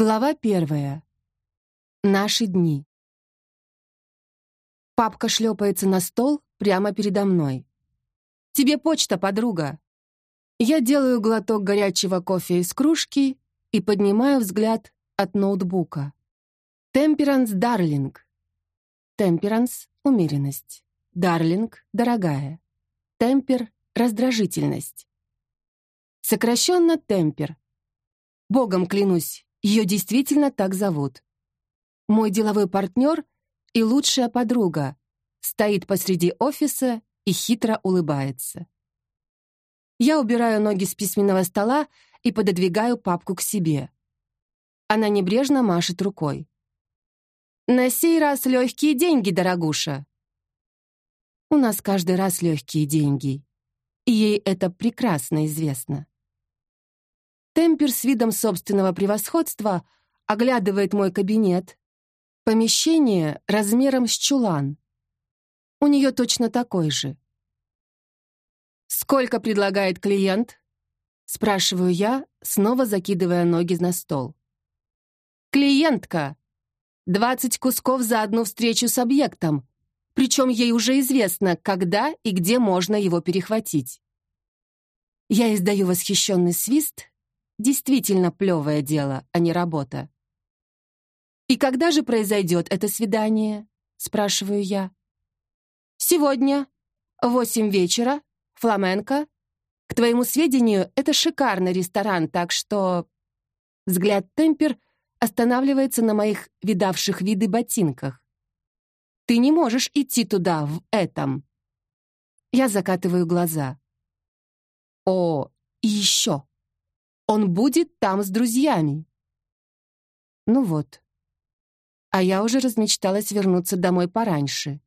Глава первая. Наши дни. Папка шлепается на стол прямо передо мной. «Тебе почта, подруга!» Я делаю глоток горячего кофе из кружки и поднимаю взгляд от ноутбука. Темперанс Дарлинг. Темперанс — умеренность. Дарлинг — дорогая. Темпер — раздражительность. Сокращенно темпер. Богом клянусь, ее действительно так зовут. Мой деловой партнер и лучшая подруга стоит посреди офиса и хитро улыбается. Я убираю ноги с письменного стола и пододвигаю папку к себе. Она небрежно машет рукой. «На сей раз легкие деньги, дорогуша!» У нас каждый раз легкие деньги, и ей это прекрасно известно. Темпер с видом собственного превосходства оглядывает мой кабинет. Помещение размером с чулан. У нее точно такой же. «Сколько предлагает клиент?» Спрашиваю я, снова закидывая ноги на стол. «Клиентка! Двадцать кусков за одну встречу с объектом, причем ей уже известно, когда и где можно его перехватить». Я издаю восхищенный свист Действительно плевое дело, а не работа. «И когда же произойдет это свидание?» — спрашиваю я. «Сегодня. Восемь вечера. Фламенко. К твоему сведению, это шикарный ресторан, так что...» Взгляд Темпер останавливается на моих видавших виды ботинках. «Ты не можешь идти туда, в этом». Я закатываю глаза. «О, и еще!» Он будет там с друзьями. Ну вот. А я уже размечталась вернуться домой пораньше.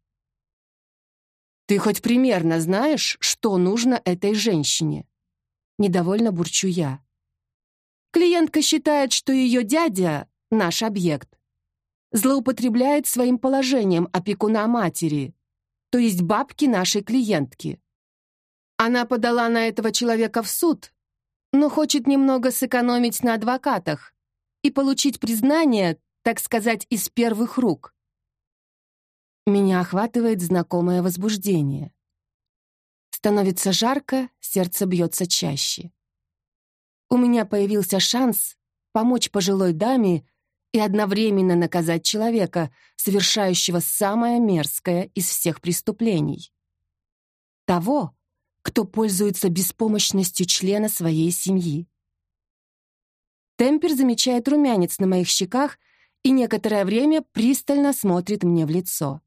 Ты хоть примерно знаешь, что нужно этой женщине? Недовольно бурчу я. Клиентка считает, что ее дядя — наш объект. Злоупотребляет своим положением опекуна матери, то есть бабки нашей клиентки. Она подала на этого человека в суд, но хочет немного сэкономить на адвокатах и получить признание, так сказать, из первых рук. Меня охватывает знакомое возбуждение. Становится жарко, сердце бьется чаще. У меня появился шанс помочь пожилой даме и одновременно наказать человека, совершающего самое мерзкое из всех преступлений. Того, кто пользуется беспомощностью члена своей семьи. Темпер замечает румянец на моих щеках и некоторое время пристально смотрит мне в лицо.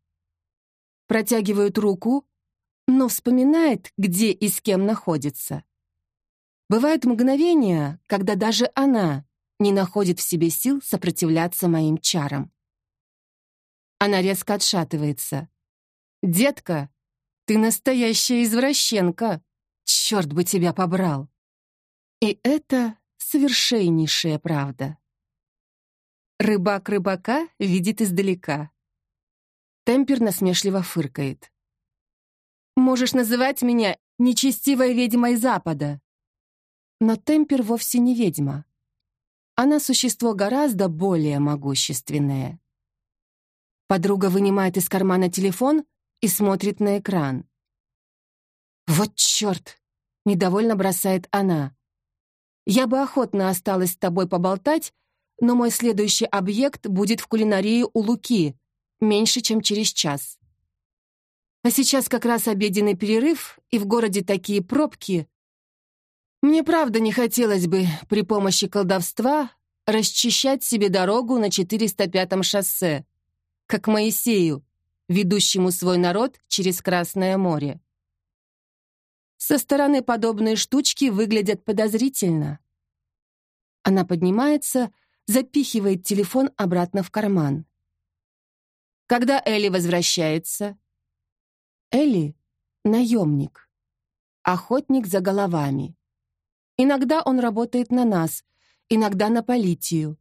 Протягивает руку, но вспоминает, где и с кем находится. Бывают мгновения, когда даже она не находит в себе сил сопротивляться моим чарам. Она резко отшатывается. «Детка, ты настоящая извращенка. Черт бы тебя побрал. И это совершеннейшая правда. Рыбак рыбака видит издалека. Темпер насмешливо фыркает. «Можешь называть меня нечестивой ведьмой Запада». Но Темпер вовсе не ведьма. Она существо гораздо более могущественное. Подруга вынимает из кармана телефон и смотрит на экран. «Вот черт!» — недовольно бросает она. «Я бы охотно осталась с тобой поболтать, но мой следующий объект будет в кулинарии у Луки, меньше, чем через час. А сейчас как раз обеденный перерыв, и в городе такие пробки. Мне правда не хотелось бы при помощи колдовства расчищать себе дорогу на 405-м шоссе, как Моисею, ведущему свой народ через Красное море. Со стороны подобные штучки выглядят подозрительно. Она поднимается, запихивает телефон обратно в карман. Когда Элли возвращается? Элли — наемник, охотник за головами. Иногда он работает на нас, иногда на политию,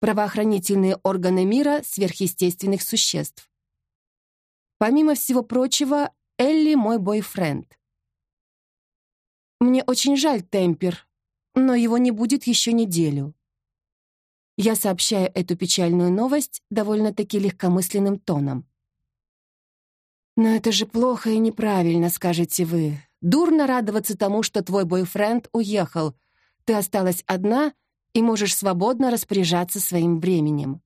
правоохранительные органы мира сверхъестественных существ. Помимо всего прочего, Элли мой бойфренд. Мне очень жаль Темпер, но его не будет еще неделю. Я сообщаю эту печальную новость довольно-таки легкомысленным тоном. «Но это же плохо и неправильно», — скажете вы. «Дурно радоваться тому, что твой бойфренд уехал. Ты осталась одна и можешь свободно распоряжаться своим временем».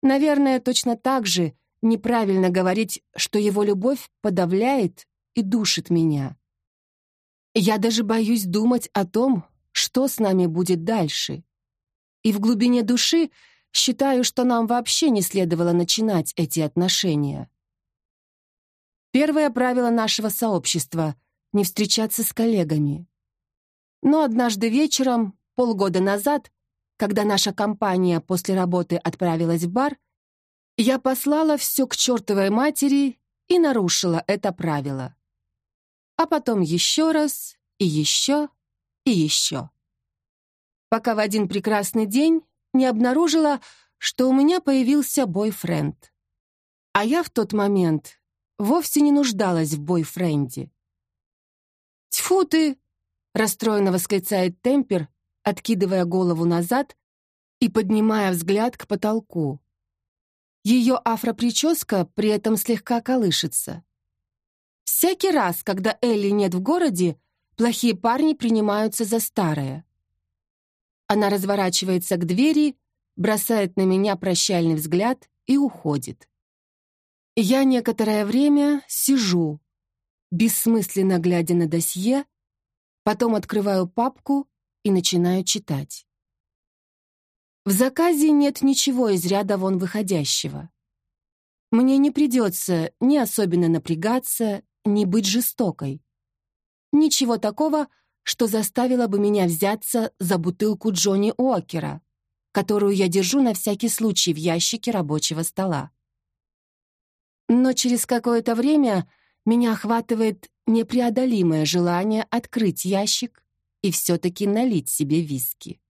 Наверное, точно так же неправильно говорить, что его любовь подавляет и душит меня. Я даже боюсь думать о том, что с нами будет дальше. И в глубине души считаю, что нам вообще не следовало начинать эти отношения. Первое правило нашего сообщества — не встречаться с коллегами. Но однажды вечером, полгода назад, когда наша компания после работы отправилась в бар, я послала все к чертовой матери и нарушила это правило. А потом еще раз, и еще, и еще пока в один прекрасный день не обнаружила, что у меня появился бойфренд. А я в тот момент вовсе не нуждалась в бойфренде. «Тьфу ты!» — расстроенно восклицает Темпер, откидывая голову назад и поднимая взгляд к потолку. Ее афроприческа при этом слегка колышется. Всякий раз, когда Элли нет в городе, плохие парни принимаются за старое. Она разворачивается к двери, бросает на меня прощальный взгляд и уходит. Я некоторое время сижу, бессмысленно глядя на досье, потом открываю папку и начинаю читать. В заказе нет ничего из ряда вон выходящего. Мне не придется ни особенно напрягаться, ни быть жестокой. Ничего такого, что заставило бы меня взяться за бутылку Джонни Уокера, которую я держу на всякий случай в ящике рабочего стола. Но через какое-то время меня охватывает непреодолимое желание открыть ящик и все-таки налить себе виски.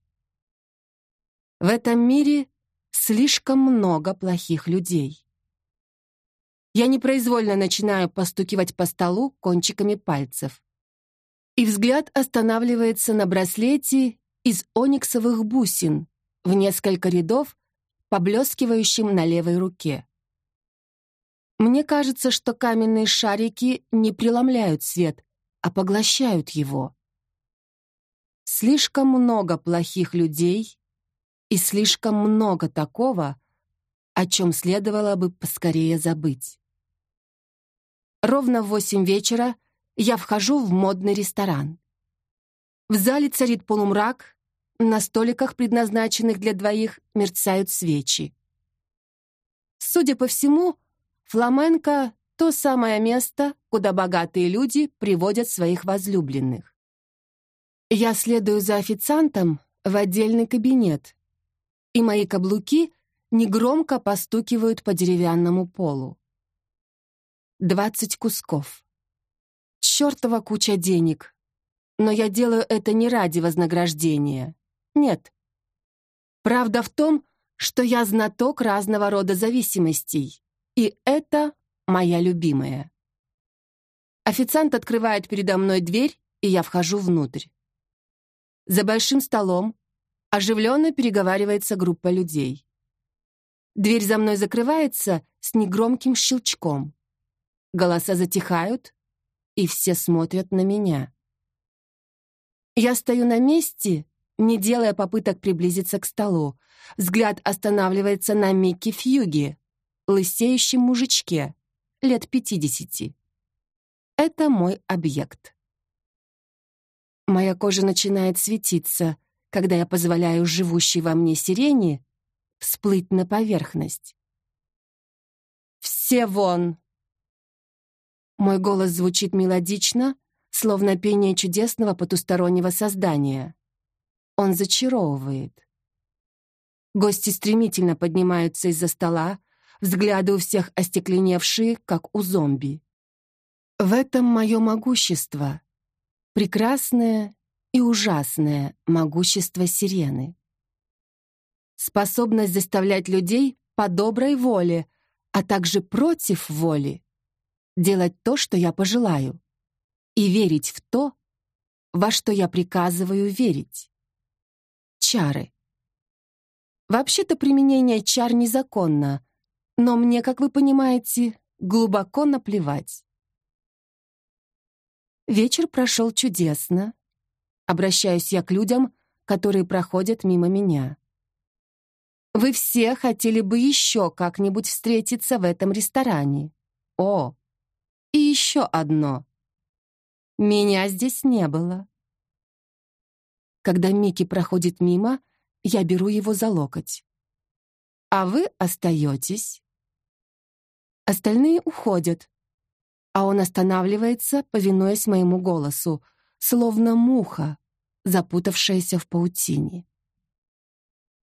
В этом мире слишком много плохих людей. Я непроизвольно начинаю постукивать по столу кончиками пальцев и взгляд останавливается на браслете из ониксовых бусин в несколько рядов, поблескивающим на левой руке. Мне кажется, что каменные шарики не преломляют свет, а поглощают его. Слишком много плохих людей и слишком много такого, о чем следовало бы поскорее забыть. Ровно в восемь вечера я вхожу в модный ресторан. В зале царит полумрак, на столиках, предназначенных для двоих, мерцают свечи. Судя по всему, фламенко — то самое место, куда богатые люди приводят своих возлюбленных. Я следую за официантом в отдельный кабинет, и мои каблуки негромко постукивают по деревянному полу. Двадцать кусков чертова куча денег. Но я делаю это не ради вознаграждения. Нет. Правда в том, что я знаток разного рода зависимостей. И это моя любимая. Официант открывает передо мной дверь, и я вхожу внутрь. За большим столом оживленно переговаривается группа людей. Дверь за мной закрывается с негромким щелчком. Голоса затихают, и все смотрят на меня. Я стою на месте, не делая попыток приблизиться к столу. Взгляд останавливается на Микки Фьюги, лысеющем мужичке, лет пятидесяти. Это мой объект. Моя кожа начинает светиться, когда я позволяю живущей во мне сирене всплыть на поверхность. «Все вон!» Мой голос звучит мелодично, словно пение чудесного потустороннего создания. Он зачаровывает. Гости стремительно поднимаются из-за стола, взгляды у всех остекленевшие, как у зомби. В этом мое могущество. Прекрасное и ужасное могущество сирены. Способность заставлять людей по доброй воле, а также против воли делать то, что я пожелаю, и верить в то, во что я приказываю верить. Чары. Вообще-то применение чар незаконно, но мне, как вы понимаете, глубоко наплевать. Вечер прошел чудесно. Обращаюсь я к людям, которые проходят мимо меня. Вы все хотели бы еще как-нибудь встретиться в этом ресторане. О, и еще одно. Меня здесь не было. Когда Микки проходит мимо, я беру его за локоть. А вы остаетесь. Остальные уходят, а он останавливается, повинуясь моему голосу, словно муха, запутавшаяся в паутине.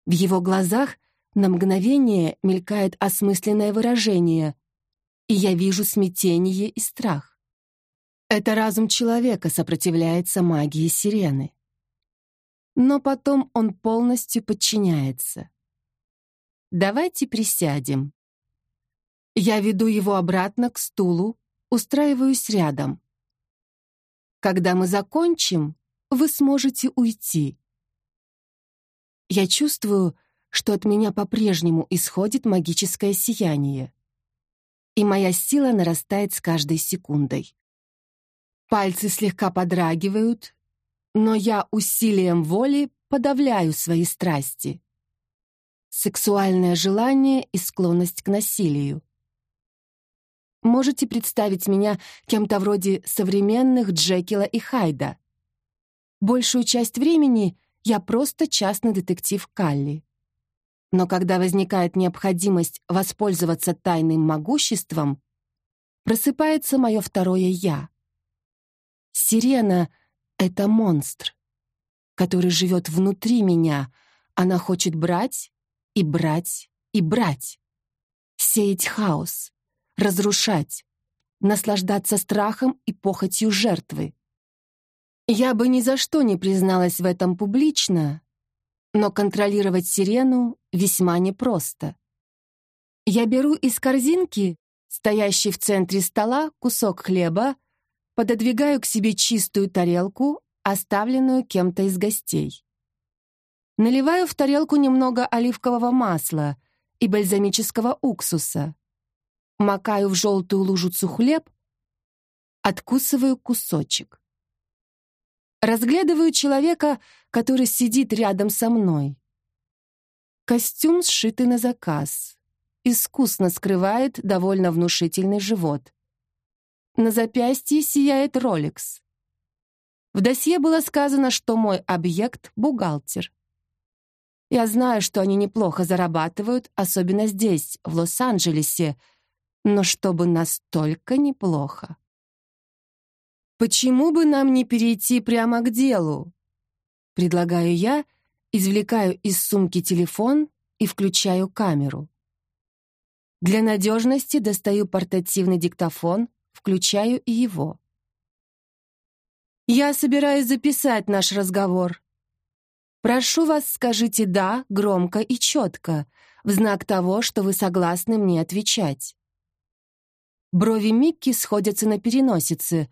В его глазах на мгновение мелькает осмысленное выражение, и я вижу смятение и страх. Это разум человека сопротивляется магии сирены. Но потом он полностью подчиняется. «Давайте присядем», я веду его обратно к стулу, устраиваюсь рядом. Когда мы закончим, вы сможете уйти. Я чувствую, что от меня по-прежнему исходит магическое сияние. И моя сила нарастает с каждой секундой. Пальцы слегка подрагивают, но я усилием воли подавляю свои страсти. Сексуальное желание и склонность к насилию. Можете представить меня кем-то вроде современных Джекила и Хайда. Большую часть времени я просто частный детектив Калли. Но когда возникает необходимость воспользоваться тайным могуществом, просыпается мое второе «я». Сирена — это монстр, который живет внутри меня. Она хочет брать и брать и брать. Сеять хаос, разрушать, наслаждаться страхом и похотью жертвы. Я бы ни за что не призналась в этом публично, но контролировать сирену весьма непросто. Я беру из корзинки, стоящей в центре стола, кусок хлеба, пододвигаю к себе чистую тарелку, оставленную кем-то из гостей. Наливаю в тарелку немного оливкового масла и бальзамического уксуса макаю в желтую лужицу хлеб, откусываю кусочек. Разглядываю человека, который сидит рядом со мной. Костюм сшитый на заказ. Искусно скрывает довольно внушительный живот. На запястье сияет Ролекс. В досье было сказано, что мой объект — бухгалтер. Я знаю, что они неплохо зарабатывают, особенно здесь, в Лос-Анджелесе, но чтобы настолько неплохо. «Почему бы нам не перейти прямо к делу?» Предлагаю я, извлекаю из сумки телефон и включаю камеру. Для надежности достаю портативный диктофон, включаю и его. «Я собираюсь записать наш разговор. Прошу вас, скажите «да» громко и четко, в знак того, что вы согласны мне отвечать. Брови Микки сходятся на переносице.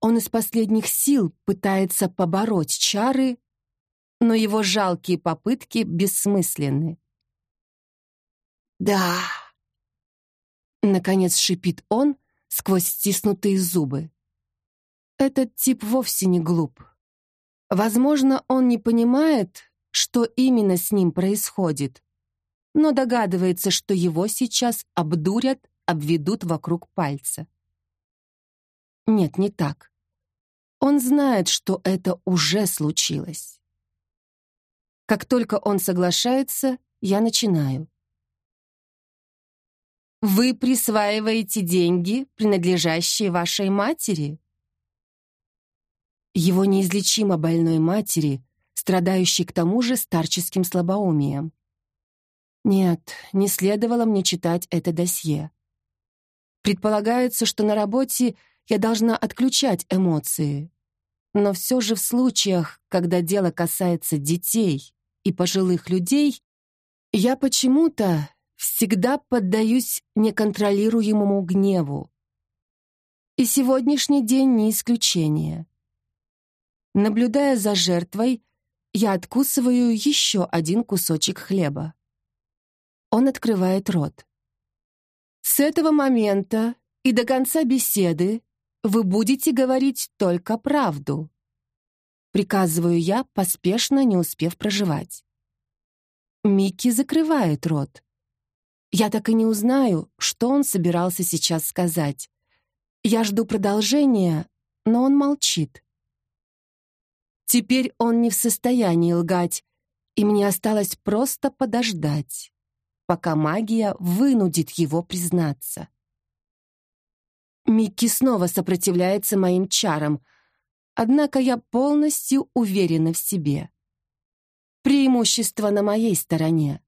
Он из последних сил пытается побороть чары, но его жалкие попытки бессмысленны. «Да!» Наконец шипит он сквозь стиснутые зубы. Этот тип вовсе не глуп. Возможно, он не понимает, что именно с ним происходит, но догадывается, что его сейчас обдурят обведут вокруг пальца. Нет, не так. Он знает, что это уже случилось. Как только он соглашается, я начинаю. Вы присваиваете деньги, принадлежащие вашей матери? Его неизлечимо больной матери, страдающей к тому же старческим слабоумием. Нет, не следовало мне читать это досье. Предполагается, что на работе я должна отключать эмоции. Но все же в случаях, когда дело касается детей и пожилых людей, я почему-то всегда поддаюсь неконтролируемому гневу. И сегодняшний день не исключение. Наблюдая за жертвой, я откусываю еще один кусочек хлеба. он открывает рот. С этого момента и до конца беседы вы будете говорить только правду. Приказываю я, поспешно не успев проживать. Микки закрывает рот. Я так и не узнаю, что он собирался сейчас сказать. Я жду продолжения, но он молчит. Теперь он не в состоянии лгать, и мне осталось просто подождать, пока магия вынудит его признаться. Микки снова сопротивляется моим чарам, однако я полностью уверена в себе. Преимущество на моей стороне.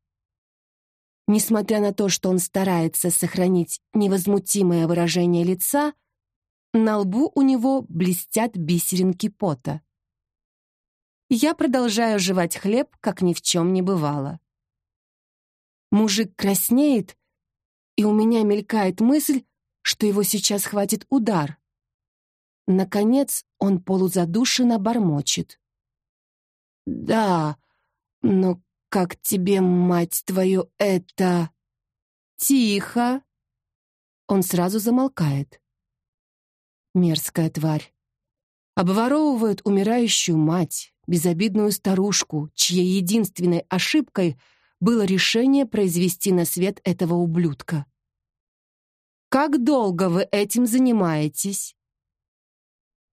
Несмотря на то, что он старается сохранить невозмутимое выражение лица, на лбу у него блестят бисеринки пота. Я продолжаю жевать хлеб, как ни в чем не бывало. Мужик краснеет, и у меня мелькает мысль, что его сейчас хватит удар. Наконец он полузадушенно бормочет. «Да, но как тебе, мать твою, это...» «Тихо!» Он сразу замолкает. Мерзкая тварь. Обворовывает умирающую мать, безобидную старушку, чьей единственной ошибкой было решение произвести на свет этого ублюдка. «Как долго вы этим занимаетесь?»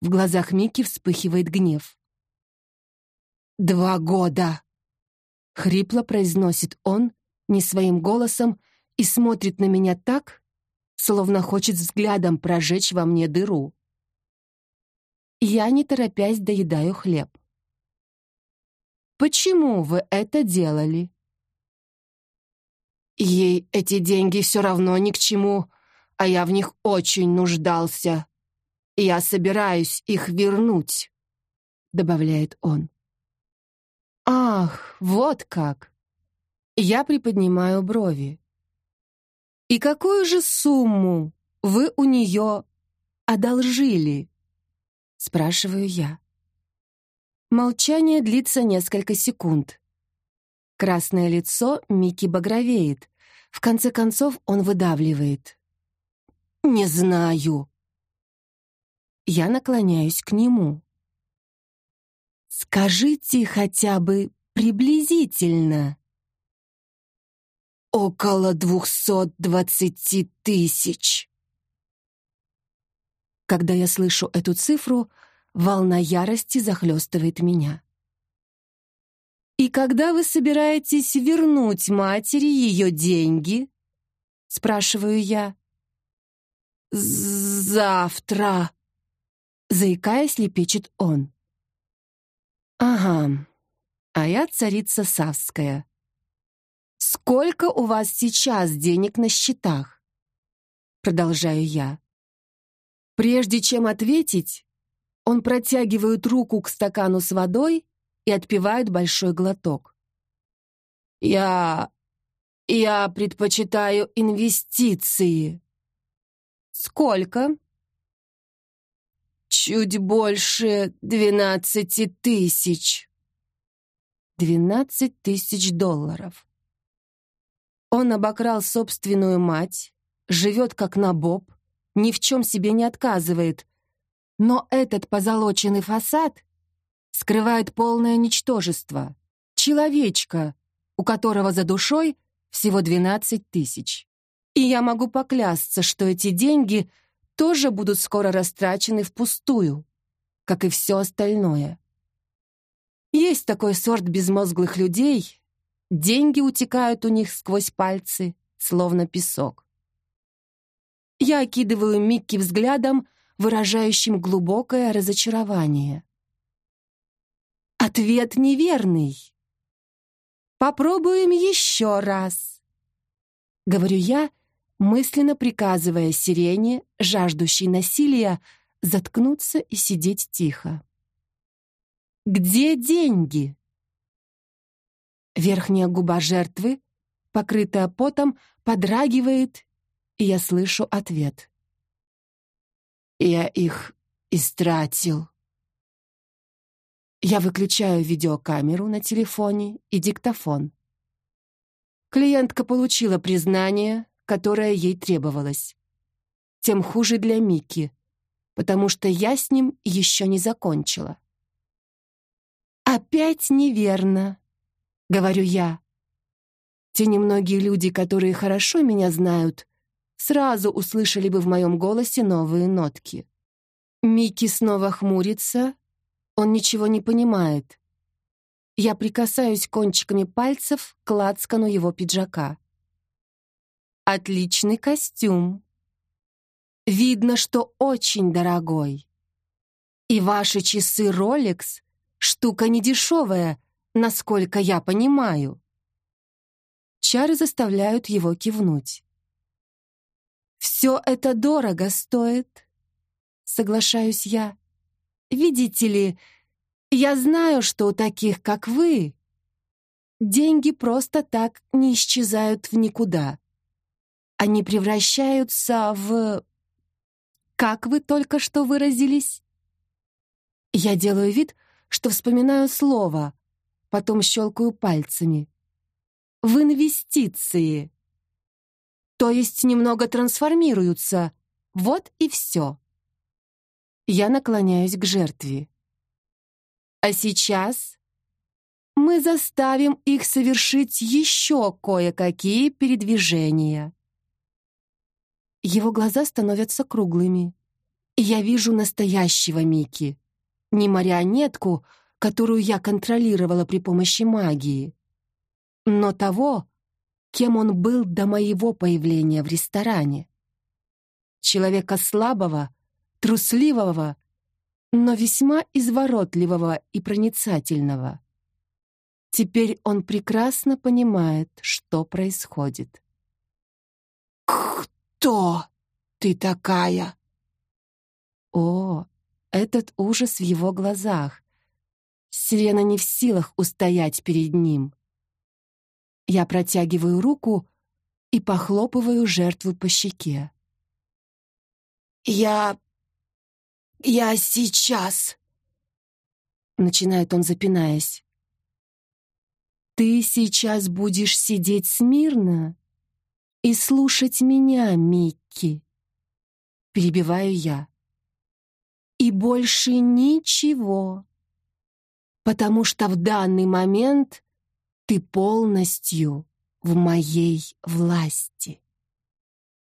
В глазах Мики вспыхивает гнев. «Два года!» — хрипло произносит он не своим голосом и смотрит на меня так, словно хочет взглядом прожечь во мне дыру. Я, не торопясь, доедаю хлеб. Почему вы это делали? Ей эти деньги все равно ни к чему, а я в них очень нуждался. Я собираюсь их вернуть, добавляет он. Ах, вот как. Я приподнимаю брови. И какую же сумму вы у нее одолжили? спрашиваю я. Молчание длится несколько секунд. Красное лицо Мики багровеет. В конце концов он выдавливает. «Не знаю». Я наклоняюсь к нему. «Скажите хотя бы приблизительно». «Около двухсот двадцати тысяч». Когда я слышу эту цифру, Волна ярости захлестывает меня. «И когда вы собираетесь вернуть матери ее деньги?» — спрашиваю я. «Завтра», — заикаясь, лепечет он. «Ага, а я царица Савская. Сколько у вас сейчас денег на счетах?» Продолжаю я. Прежде чем ответить, он протягивает руку к стакану с водой и отпивает большой глоток. «Я... я предпочитаю инвестиции». «Сколько?» «Чуть больше двенадцати тысяч». «Двенадцать тысяч долларов». Он обокрал собственную мать, живет как набоб, ни в чем себе не отказывает, но этот позолоченный фасад скрывает полное ничтожество. Человечка, у которого за душой всего 12 тысяч. И я могу поклясться, что эти деньги тоже будут скоро растрачены впустую, как и все остальное. Есть такой сорт безмозглых людей, деньги утекают у них сквозь пальцы, словно песок. Я окидываю Микки взглядом, выражающим глубокое разочарование. Ответ неверный. Попробуем еще раз. Говорю я, мысленно приказывая сирене, жаждущей насилия, заткнуться и сидеть тихо. Где деньги? Верхняя губа жертвы, покрытая потом, подрагивает, и я слышу ответ. Я их истратил. Я выключаю видеокамеру на телефоне и диктофон. Клиентка получила признание, которое ей требовалось. Тем хуже для Микки, потому что я с ним еще не закончила. «Опять неверно», — говорю я. Те немногие люди, которые хорошо меня знают, сразу услышали бы в моем голосе новые нотки. Микки снова хмурится, он ничего не понимает. Я прикасаюсь кончиками пальцев к лацкану его пиджака. Отличный костюм. Видно, что очень дорогой. И ваши часы Rolex — штука недешевая, насколько я понимаю. Чары заставляют его кивнуть. «Все это дорого стоит», — соглашаюсь я. «Видите ли, я знаю, что у таких, как вы, деньги просто так не исчезают в никуда. Они превращаются в... Как вы только что выразились?» Я делаю вид, что вспоминаю слово, потом щелкаю пальцами. «В инвестиции!» То есть немного трансформируются. Вот и все. Я наклоняюсь к жертве. А сейчас мы заставим их совершить еще кое-какие передвижения. Его глаза становятся круглыми. И я вижу настоящего Мики. Не марионетку, которую я контролировала при помощи магии, но того, кем он был до моего появления в ресторане. Человека слабого, трусливого, но весьма изворотливого и проницательного. Теперь он прекрасно понимает, что происходит. «Кто ты такая?» О, этот ужас в его глазах. Сирена не в силах устоять перед ним. Я протягиваю руку и похлопываю жертву по щеке. «Я... я сейчас...» Начинает он, запинаясь. «Ты сейчас будешь сидеть смирно и слушать меня, Микки», — перебиваю я. «И больше ничего, потому что в данный момент ты полностью в моей власти.